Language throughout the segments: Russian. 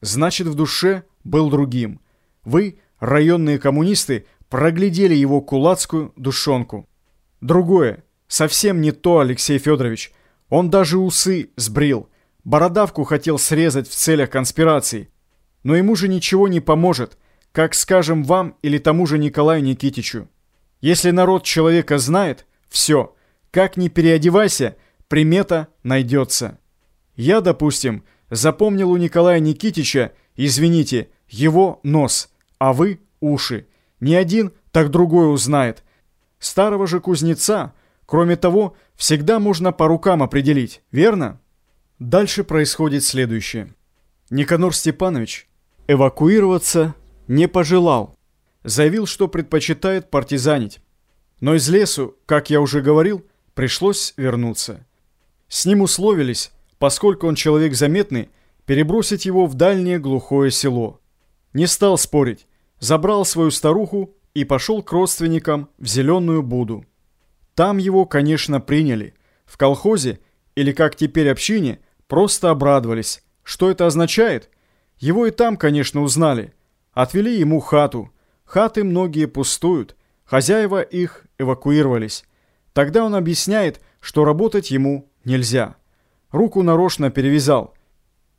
значит в душе был другим. Вы, районные коммунисты, проглядели его кулацкую душонку. Другое, совсем не то, Алексей Федорович. Он даже усы сбрил, бородавку хотел срезать в целях конспирации. Но ему же ничего не поможет, как скажем вам или тому же Николаю Никитичу. Если народ человека знает, все, как ни переодевайся, примета найдется. Я, допустим, запомнил у Николая Никитича, извините, его нос, а вы уши. Не один, так другой узнает. Старого же кузнеца, кроме того, всегда можно по рукам определить, верно? Дальше происходит следующее. Никанор Степанович эвакуироваться не пожелал. Заявил, что предпочитает партизанить. Но из лесу, как я уже говорил, пришлось вернуться. С ним условились, поскольку он человек заметный, перебросить его в дальнее глухое село. Не стал спорить, забрал свою старуху и пошел к родственникам в Зеленую Буду. Там его, конечно, приняли. В колхозе, или как теперь общине, просто обрадовались. Что это означает? Его и там, конечно, узнали. Отвели ему хату. Хаты многие пустуют. Хозяева их эвакуировались. Тогда он объясняет, что работать ему нельзя. Руку нарочно перевязал.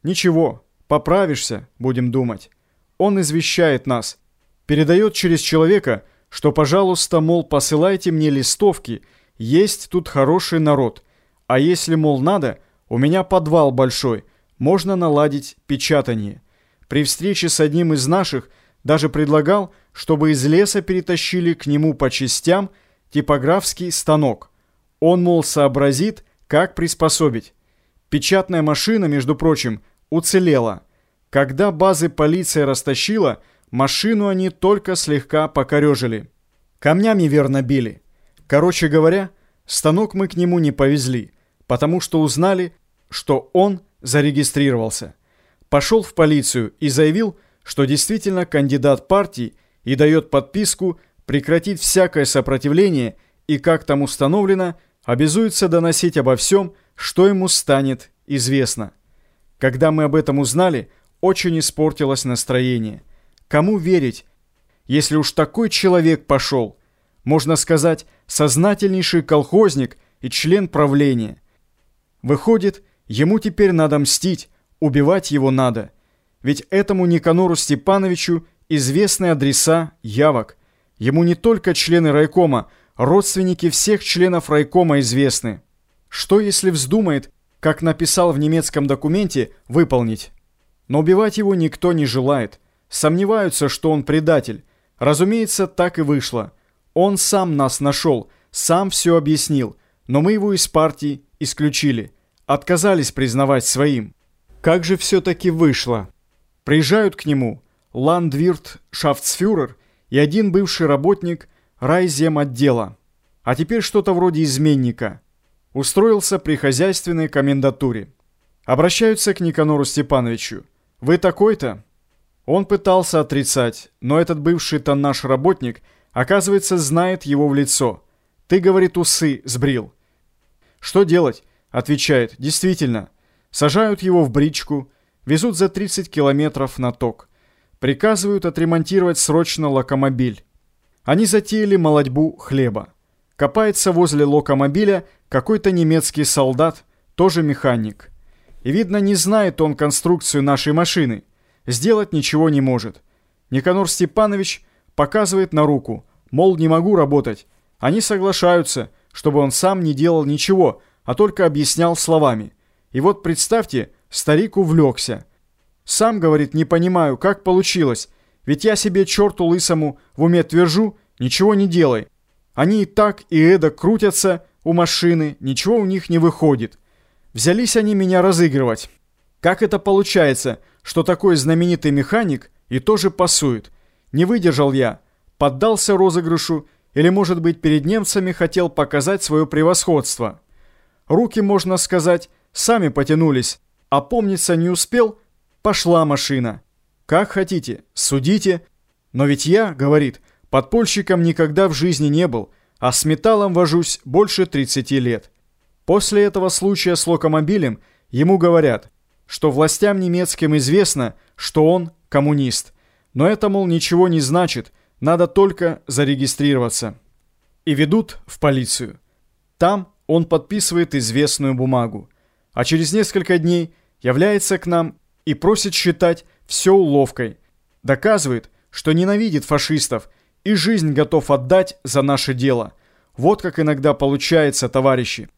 Ничего, поправишься, будем думать. Он извещает нас. Передает через человека, что, пожалуйста, мол, посылайте мне листовки, есть тут хороший народ. А если, мол, надо, у меня подвал большой, можно наладить печатание. При встрече с одним из наших даже предлагал, чтобы из леса перетащили к нему по частям типографский станок. Он, мол, сообразит, как приспособить. Печатная машина, между прочим, уцелела. Когда базы полиция растащила, машину они только слегка покорежили. Камнями верно били. Короче говоря, станок мы к нему не повезли, потому что узнали, что он зарегистрировался. Пошел в полицию и заявил, что действительно кандидат партии и дает подписку прекратить всякое сопротивление и, как там установлено, обязуется доносить обо всем, что ему станет известно. Когда мы об этом узнали, очень испортилось настроение. Кому верить, если уж такой человек пошел? Можно сказать, сознательнейший колхозник и член правления. Выходит, ему теперь надо мстить, убивать его надо. Ведь этому Никанору Степановичу известны адреса явок. Ему не только члены райкома, родственники всех членов райкома известны. Что если вздумает, как написал в немецком документе, выполнить? Но убивать его никто не желает. Сомневаются, что он предатель. Разумеется, так и вышло. Он сам нас нашел, сам все объяснил, но мы его из партии исключили. Отказались признавать своим. Как же все-таки вышло? Приезжают к нему ландвирт Шафтсфюрер и один бывший работник райзем отдела, а теперь что-то вроде изменника. Устроился при хозяйственной комендатуре. Обращаются к Никанору Степановичу. «Вы такой-то?» Он пытался отрицать, но этот бывший-то наш работник, оказывается, знает его в лицо. «Ты, — говорит, — усы сбрил». «Что делать?» — отвечает. «Действительно. Сажают его в бричку, везут за 30 километров на ток. Приказывают отремонтировать срочно локомобиль. Они затеяли молодьбу хлеба. Копается возле локомобиля какой-то немецкий солдат, тоже механик. И видно, не знает он конструкцию нашей машины. Сделать ничего не может. Никанор Степанович показывает на руку, мол, не могу работать. Они соглашаются, чтобы он сам не делал ничего, а только объяснял словами. И вот представьте, старик увлекся. Сам, говорит, не понимаю, как получилось. Ведь я себе черту лысому в уме твержу, ничего не делай. Они и так, и эдак крутятся у машины, ничего у них не выходит. Взялись они меня разыгрывать. Как это получается, что такой знаменитый механик и тоже пасует? Не выдержал я, поддался розыгрышу или, может быть, перед немцами хотел показать свое превосходство. Руки, можно сказать, сами потянулись, а помниться не успел, пошла машина. Как хотите, судите. Но ведь я, говорит, подпольщиком никогда в жизни не был, а с металлом вожусь больше 30 лет. После этого случая с локомобилем ему говорят, что властям немецким известно, что он коммунист. Но это, мол, ничего не значит, надо только зарегистрироваться. И ведут в полицию. Там он подписывает известную бумагу. А через несколько дней является к нам и просит считать все уловкой. Доказывает, что ненавидит фашистов и жизнь готов отдать за наше дело. Вот как иногда получается, товарищи.